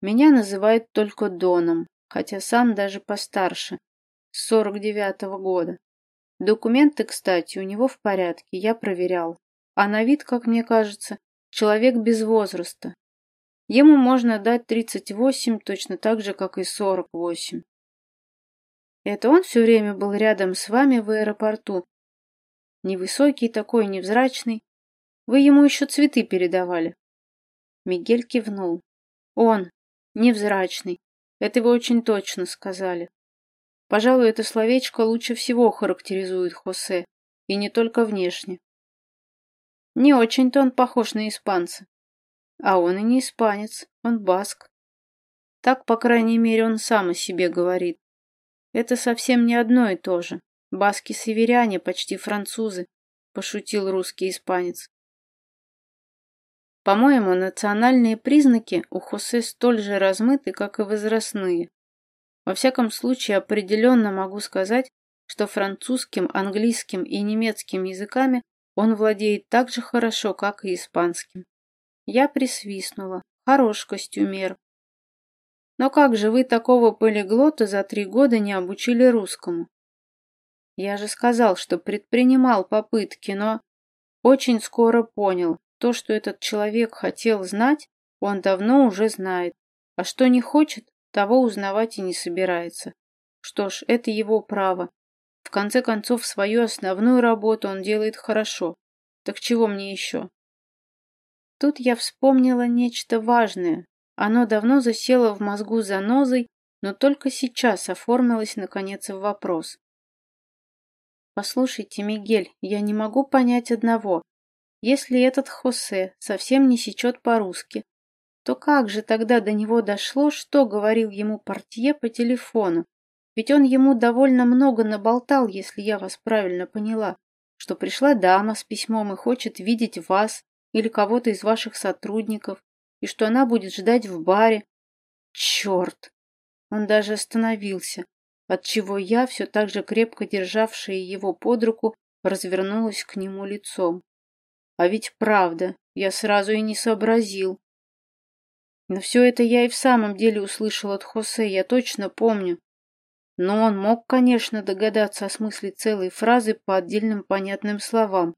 Меня называют только Доном, хотя сам даже постарше, с сорок девятого года. Документы, кстати, у него в порядке, я проверял. А на вид, как мне кажется, человек без возраста. Ему можно дать тридцать восемь, точно так же, как и сорок восемь. Это он все время был рядом с вами в аэропорту. Невысокий такой, невзрачный, вы ему еще цветы передавали. Мигель кивнул. Он, невзрачный. Это вы очень точно сказали. Пожалуй, это словечко лучше всего характеризует Хосе, и не только внешне. Не очень-то он похож на испанца. А он и не испанец, он баск. Так, по крайней мере, он сам о себе говорит. Это совсем не одно и то же. Баски-северяне, почти французы, пошутил русский испанец. По-моему, национальные признаки у Хосе столь же размыты, как и возрастные. Во всяком случае, определенно могу сказать, что французским, английским и немецким языками он владеет так же хорошо, как и испанским. Я присвистнула. Хорош костюмер. Но как же вы такого полиглота за три года не обучили русскому? Я же сказал, что предпринимал попытки, но очень скоро понял, то, что этот человек хотел знать, он давно уже знает, а что не хочет, того узнавать и не собирается. Что ж, это его право. В конце концов, свою основную работу он делает хорошо. Так чего мне еще? Тут я вспомнила нечто важное. Оно давно засело в мозгу занозой, но только сейчас оформилось наконец в вопрос. Послушайте, Мигель, я не могу понять одного. Если этот Хосе совсем не сечет по-русски, то как же тогда до него дошло, что говорил ему портье по телефону? Ведь он ему довольно много наболтал, если я вас правильно поняла, что пришла дама с письмом и хочет видеть вас или кого-то из ваших сотрудников, и что она будет ждать в баре. Черт! Он даже остановился, отчего я, все так же крепко державшая его под руку, развернулась к нему лицом. А ведь правда, я сразу и не сообразил. Но все это я и в самом деле услышал от Хосе, я точно помню. Но он мог, конечно, догадаться о смысле целой фразы по отдельным понятным словам.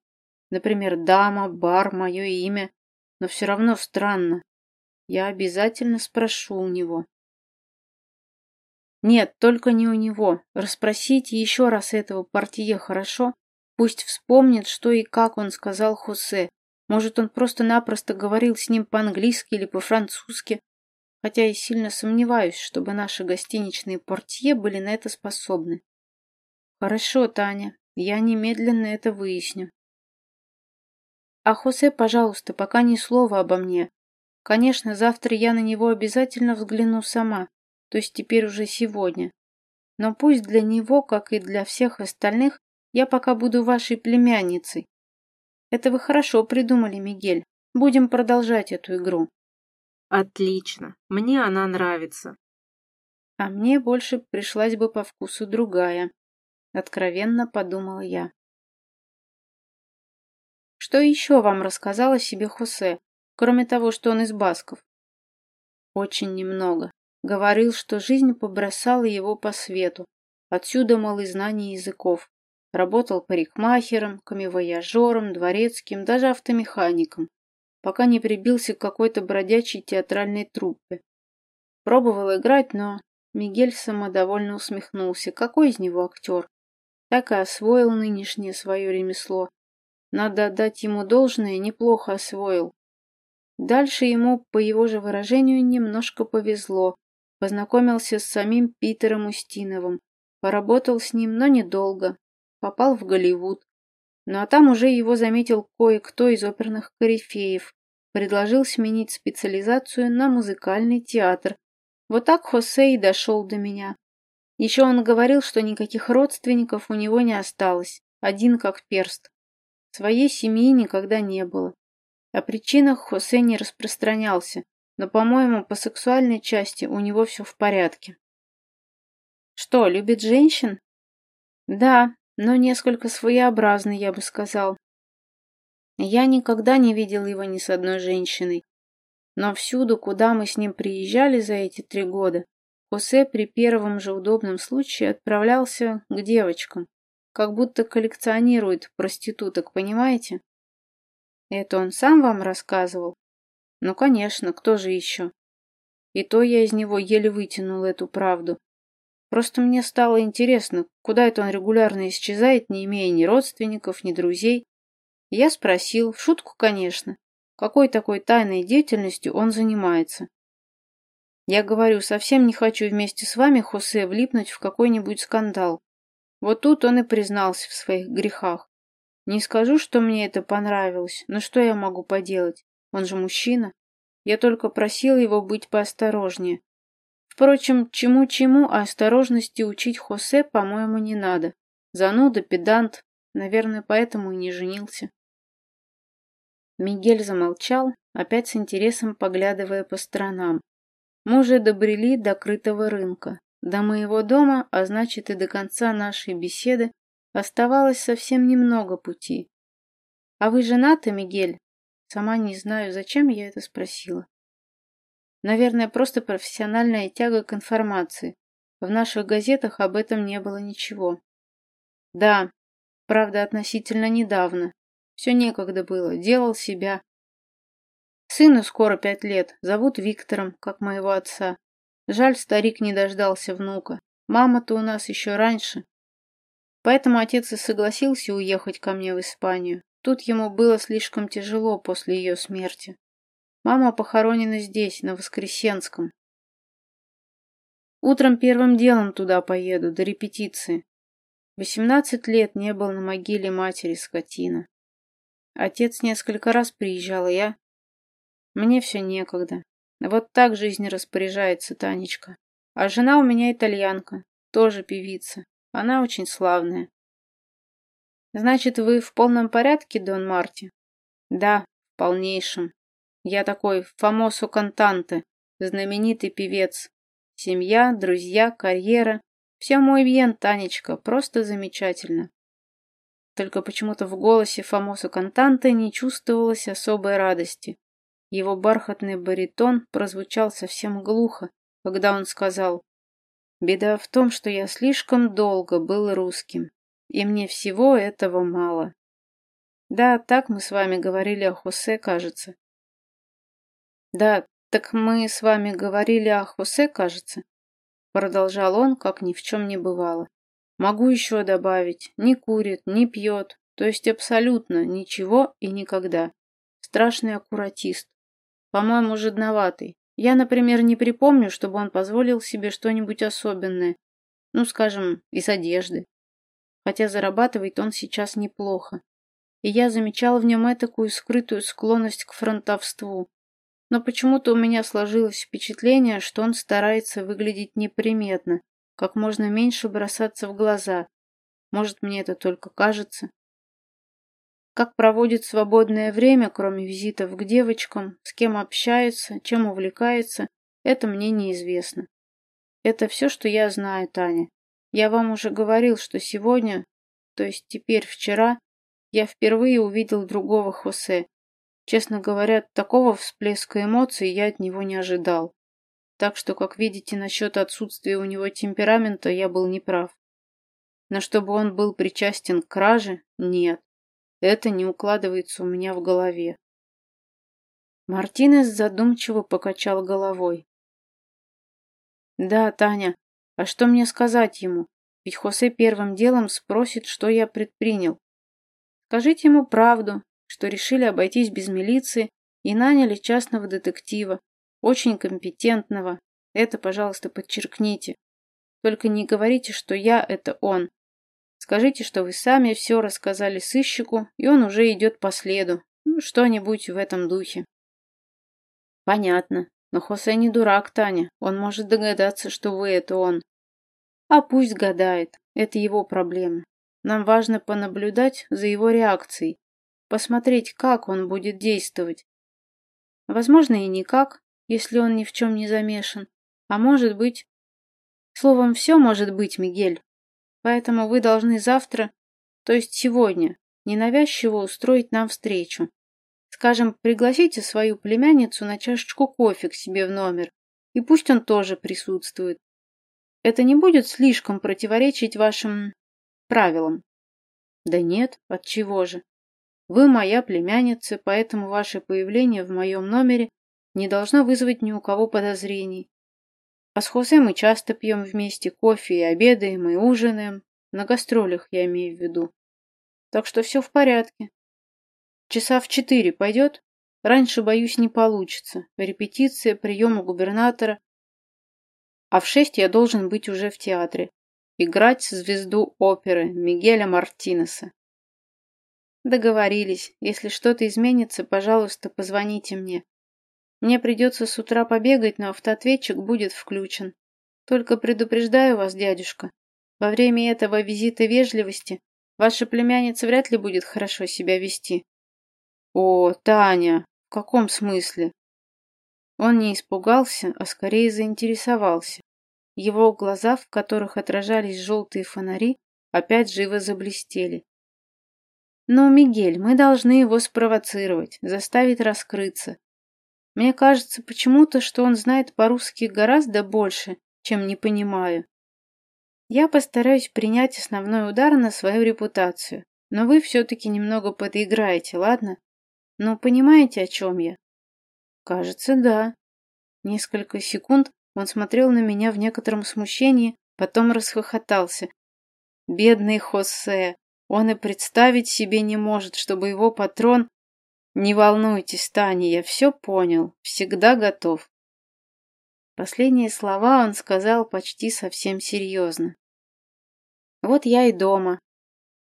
Например, дама, бар, мое имя. Но все равно странно. Я обязательно спрошу у него. Нет, только не у него. Расспросите еще раз этого портье, хорошо? Пусть вспомнит, что и как он сказал Хосе. Может, он просто-напросто говорил с ним по-английски или по-французски. Хотя я сильно сомневаюсь, чтобы наши гостиничные портье были на это способны. Хорошо, Таня, я немедленно это выясню. А Хосе, пожалуйста, пока ни слова обо мне. Конечно, завтра я на него обязательно взгляну сама, то есть теперь уже сегодня. Но пусть для него, как и для всех остальных, я пока буду вашей племянницей. Это вы хорошо придумали, Мигель. Будем продолжать эту игру. Отлично. Мне она нравится. А мне больше пришлась бы по вкусу другая. Откровенно подумала я. Что еще вам рассказал о себе Хосе, кроме того, что он из басков? Очень немного. Говорил, что жизнь побросала его по свету. Отсюда, мол, и знание языков. Работал парикмахером, камевояжером, дворецким, даже автомехаником, пока не прибился к какой-то бродячей театральной труппе. Пробовал играть, но Мигель самодовольно усмехнулся. Какой из него актер? Так и освоил нынешнее свое ремесло. Надо отдать ему должное, неплохо освоил. Дальше ему, по его же выражению, немножко повезло. Познакомился с самим Питером Устиновым. Поработал с ним, но недолго. Попал в Голливуд. Ну а там уже его заметил кое-кто из оперных корифеев. Предложил сменить специализацию на музыкальный театр. Вот так Хосе и дошел до меня. Еще он говорил, что никаких родственников у него не осталось. Один как перст. Своей семьи никогда не было. О причинах Хосе не распространялся, но, по-моему, по сексуальной части у него все в порядке. Что, любит женщин? Да, но несколько своеобразный, я бы сказал. Я никогда не видел его ни с одной женщиной, но всюду, куда мы с ним приезжали за эти три года, Хосе при первом же удобном случае отправлялся к девочкам, как будто коллекционирует проституток, понимаете? Это он сам вам рассказывал? Ну, конечно, кто же еще? И то я из него еле вытянул эту правду. Просто мне стало интересно, куда это он регулярно исчезает, не имея ни родственников, ни друзей. Я спросил, в шутку, конечно, какой такой тайной деятельностью он занимается. Я говорю, совсем не хочу вместе с вами, Хосе, влипнуть в какой-нибудь скандал. Вот тут он и признался в своих грехах. Не скажу, что мне это понравилось, но что я могу поделать? Он же мужчина. Я только просил его быть поосторожнее. Впрочем, чему-чему, а осторожности учить Хосе, по-моему, не надо. Зануда, педант. Наверное, поэтому и не женился. Мигель замолчал, опять с интересом поглядывая по сторонам. Мы уже добрели до крытого рынка. До моего дома, а значит и до конца нашей беседы, Оставалось совсем немного пути. «А вы женаты, Мигель?» Сама не знаю, зачем я это спросила. Наверное, просто профессиональная тяга к информации. В наших газетах об этом не было ничего. Да, правда, относительно недавно. Все некогда было, делал себя. Сыну скоро пять лет, зовут Виктором, как моего отца. Жаль, старик не дождался внука. Мама-то у нас еще раньше. Поэтому отец и согласился уехать ко мне в Испанию. Тут ему было слишком тяжело после ее смерти. Мама похоронена здесь, на Воскресенском. Утром первым делом туда поеду, до репетиции. Восемнадцать лет не был на могиле матери скотина. Отец несколько раз приезжал, и я... Мне все некогда. Вот так жизнь распоряжается, Танечка. А жена у меня итальянка, тоже певица. Она очень славная. Значит, вы в полном порядке, Дон Марти? Да, в полнейшем. Я такой фамосу кантанте, знаменитый певец. Семья, друзья, карьера. Все мой бьен, Танечка, просто замечательно. Только почему-то в голосе фамосу кантанте не чувствовалось особой радости. Его бархатный баритон прозвучал совсем глухо, когда он сказал Беда в том, что я слишком долго был русским, и мне всего этого мало. Да, так мы с вами говорили о Хосе, кажется. Да, так мы с вами говорили о Хосе, кажется. Продолжал он, как ни в чем не бывало. Могу еще добавить, не курит, не пьет, то есть абсолютно ничего и никогда. Страшный аккуратист. По-моему, жадноватый. Я, например, не припомню, чтобы он позволил себе что-нибудь особенное. Ну, скажем, из одежды. Хотя зарабатывает он сейчас неплохо. И я замечала в нем такую скрытую склонность к фронтовству. Но почему-то у меня сложилось впечатление, что он старается выглядеть неприметно, как можно меньше бросаться в глаза. Может, мне это только кажется. Как проводит свободное время, кроме визитов к девочкам, с кем общается, чем увлекается, это мне неизвестно. Это все, что я знаю, Таня. Я вам уже говорил, что сегодня, то есть теперь вчера, я впервые увидел другого Хосе. Честно говоря, такого всплеска эмоций я от него не ожидал. Так что, как видите, насчет отсутствия у него темперамента я был неправ. Но чтобы он был причастен к краже, нет. Это не укладывается у меня в голове. Мартинес задумчиво покачал головой. Да, Таня, а что мне сказать ему? Ведь Хосе первым делом спросит, что я предпринял. Скажите ему правду, что решили обойтись без милиции и наняли частного детектива, очень компетентного. Это, пожалуйста, подчеркните. Только не говорите, что я — это он. Скажите, что вы сами все рассказали сыщику, и он уже идет по следу. Ну, что-нибудь в этом духе. Понятно. Но Хосе не дурак, Таня. Он может догадаться, что вы — это он. А пусть гадает. Это его проблема. Нам важно понаблюдать за его реакцией. Посмотреть, как он будет действовать. Возможно, и никак, если он ни в чем не замешан. А может быть... Словом, все может быть, Мигель. Поэтому вы должны завтра, то есть сегодня, ненавязчиво устроить нам встречу. Скажем, пригласите свою племянницу на чашечку кофе к себе в номер, и пусть он тоже присутствует. Это не будет слишком противоречить вашим правилам. Да нет, от чего же? Вы моя племянница, поэтому ваше появление в моем номере не должно вызвать ни у кого подозрений. А с Хосе мы часто пьем вместе кофе и обедаем, и ужинаем. На гастролях, я имею в виду. Так что все в порядке. Часа в четыре пойдет? Раньше, боюсь, не получится. Репетиция, прием у губернатора. А в шесть я должен быть уже в театре. Играть звезду оперы Мигеля Мартинеса. Договорились. Если что-то изменится, пожалуйста, позвоните мне. Мне придется с утра побегать, но автоответчик будет включен. Только предупреждаю вас, дядюшка, во время этого визита вежливости ваша племянница вряд ли будет хорошо себя вести. О, Таня, в каком смысле? Он не испугался, а скорее заинтересовался. Его глаза, в которых отражались желтые фонари, опять живо заблестели. «Ну, Мигель, мы должны его спровоцировать, заставить раскрыться. Мне кажется почему-то, что он знает по-русски гораздо больше, чем не понимаю. Я постараюсь принять основной удар на свою репутацию, но вы все-таки немного подыграете, ладно? Ну, понимаете, о чем я?» «Кажется, да». Несколько секунд он смотрел на меня в некотором смущении, потом расхохотался. «Бедный Хосе! Он и представить себе не может, чтобы его патрон...» «Не волнуйтесь, Таня, я все понял. Всегда готов». Последние слова он сказал почти совсем серьезно. Вот я и дома.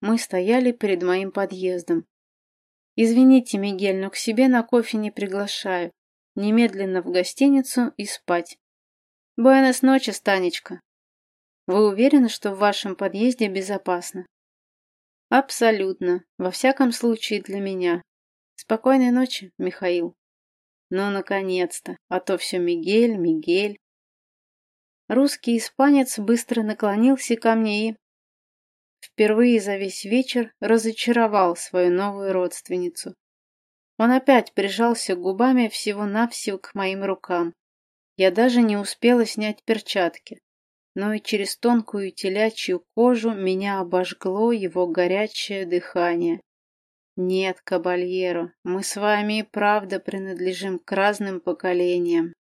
Мы стояли перед моим подъездом. Извините, Мигель, но к себе на кофе не приглашаю. Немедленно в гостиницу и спать. Буэнос ночи, Станечка. Вы уверены, что в вашем подъезде безопасно? Абсолютно. Во всяком случае для меня. Спокойной ночи, Михаил. Ну, наконец-то. А то все Мигель, Мигель. Русский испанец быстро наклонился ко мне и... Впервые за весь вечер разочаровал свою новую родственницу. Он опять прижался губами всего-навсего к моим рукам. Я даже не успела снять перчатки, но и через тонкую телячью кожу меня обожгло его горячее дыхание. Нет, кабальеро, мы с вами и правда принадлежим к разным поколениям.